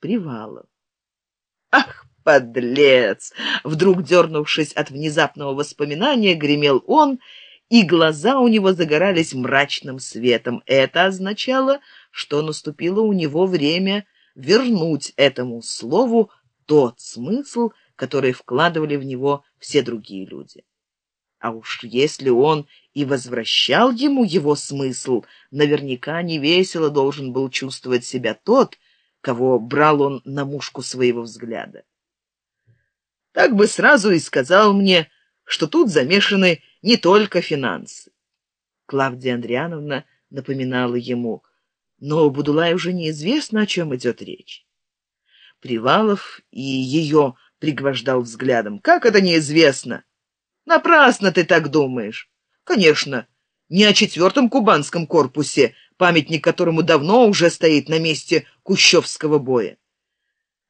Привалов. Ах, подлец! Вдруг дернувшись от внезапного воспоминания, гремел он, и глаза у него загорались мрачным светом. Это означало, что наступило у него время вернуть этому слову тот смысл, который вкладывали в него все другие люди. А уж если он и возвращал ему его смысл, наверняка невесело должен был чувствовать себя тот, кого брал он на мушку своего взгляда. Так бы сразу и сказал мне, что тут замешаны не только финансы. Клавдия Андриановна напоминала ему, но Будулай уже неизвестно, о чем идет речь. Привалов и ее пригвождал взглядом. «Как это неизвестно?» Напрасно ты так думаешь. Конечно, не о четвертом кубанском корпусе, памятник которому давно уже стоит на месте Кущевского боя.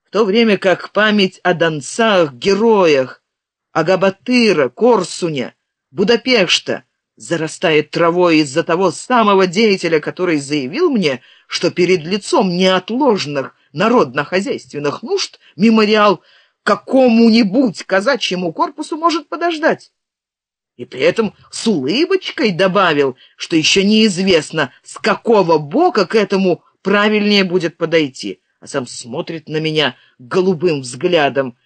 В то время как память о донцах, героях, Агабатыра, Корсуня, Будапешта зарастает травой из-за того самого деятеля, который заявил мне, что перед лицом неотложных народно-хозяйственных нужд мемориал какому-нибудь казачьему корпусу может подождать. И при этом с улыбочкой добавил, что еще неизвестно, с какого бока к этому правильнее будет подойти, а сам смотрит на меня голубым взглядом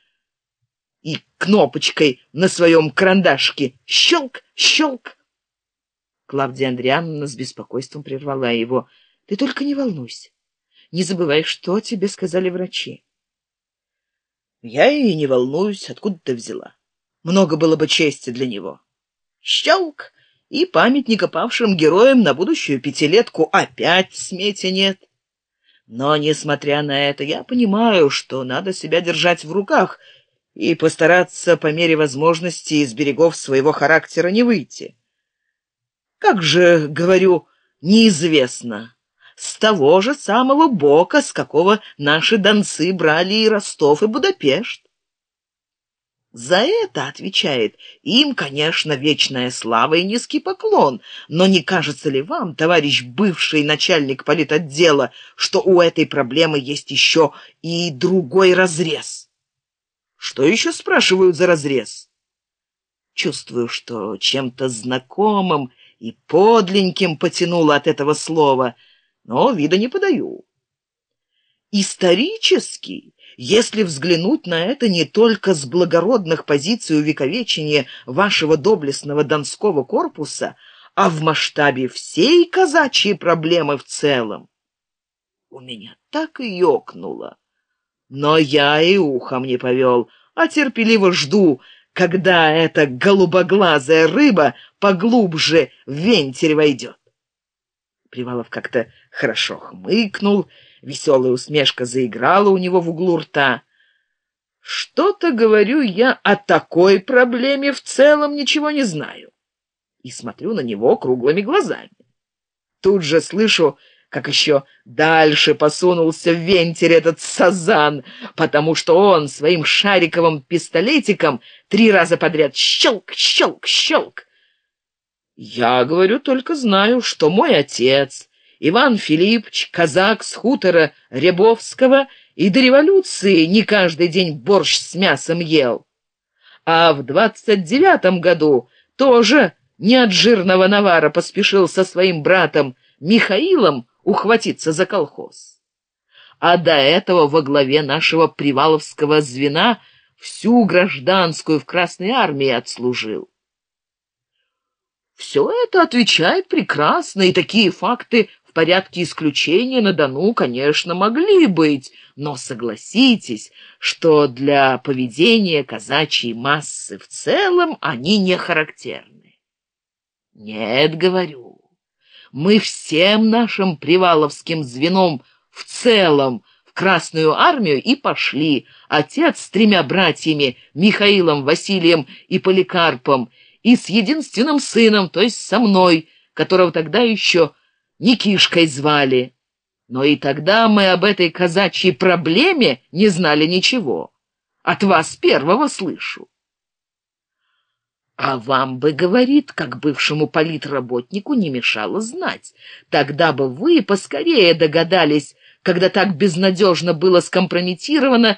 и кнопочкой на своем карандашке. Щелк, щелк. Клавдия Андриановна с беспокойством прервала его. «Ты только не волнуйся. Не забывай, что тебе сказали врачи. Я и не волнуюсь, откуда ты взяла. Много было бы чести для него. Щелк! И памятника павшим героям на будущую пятилетку опять в смете нет. Но, несмотря на это, я понимаю, что надо себя держать в руках и постараться по мере возможности из берегов своего характера не выйти. Как же, говорю, неизвестно с того же самого бока, с какого наши донцы брали и Ростов, и Будапешт. За это, отвечает, им, конечно, вечная слава и низкий поклон, но не кажется ли вам, товарищ бывший начальник политотдела, что у этой проблемы есть еще и другой разрез? Что еще спрашивают за разрез? Чувствую, что чем-то знакомым и подленьким потянуло от этого слова — но вида не подаю. Исторически, если взглянуть на это не только с благородных позиций увековечения вашего доблестного Донского корпуса, а в масштабе всей казачьей проблемы в целом, у меня так и ёкнуло. Но я и ухом не повел, а терпеливо жду, когда эта голубоглазая рыба поглубже в вентиль войдет. Привалов как-то хорошо хмыкнул, веселая усмешка заиграла у него в углу рта. «Что-то, говорю я, о такой проблеме в целом ничего не знаю». И смотрю на него круглыми глазами. Тут же слышу, как еще дальше посунулся в вентиль этот сазан, потому что он своим шариковым пистолетиком три раза подряд щелк, щелк, щелк я говорю только знаю что мой отец иван филиппович казак с хутора рябовского и до революции не каждый день борщ с мясом ел. А в двадцать девятом году тоже не от жирного навара поспешил со своим братом михаилом ухватиться за колхоз. А до этого во главе нашего приваловского звена всю гражданскую в красной армии отслужил. Все это отвечает прекрасно, и такие факты порядке исключения на Дону, конечно, могли быть, но согласитесь, что для поведения казачьей массы в целом они не характерны. Нет, говорю, мы всем нашим приваловским звеном в целом в Красную армию и пошли, отец с тремя братьями, Михаилом, Василием и Поликарпом, и с единственным сыном, то есть со мной, которого тогда еще Никишкой звали. Но и тогда мы об этой казачьей проблеме не знали ничего. От вас первого слышу. А вам бы, говорит, как бывшему политработнику не мешало знать. Тогда бы вы поскорее догадались, когда так безнадежно было скомпрометировано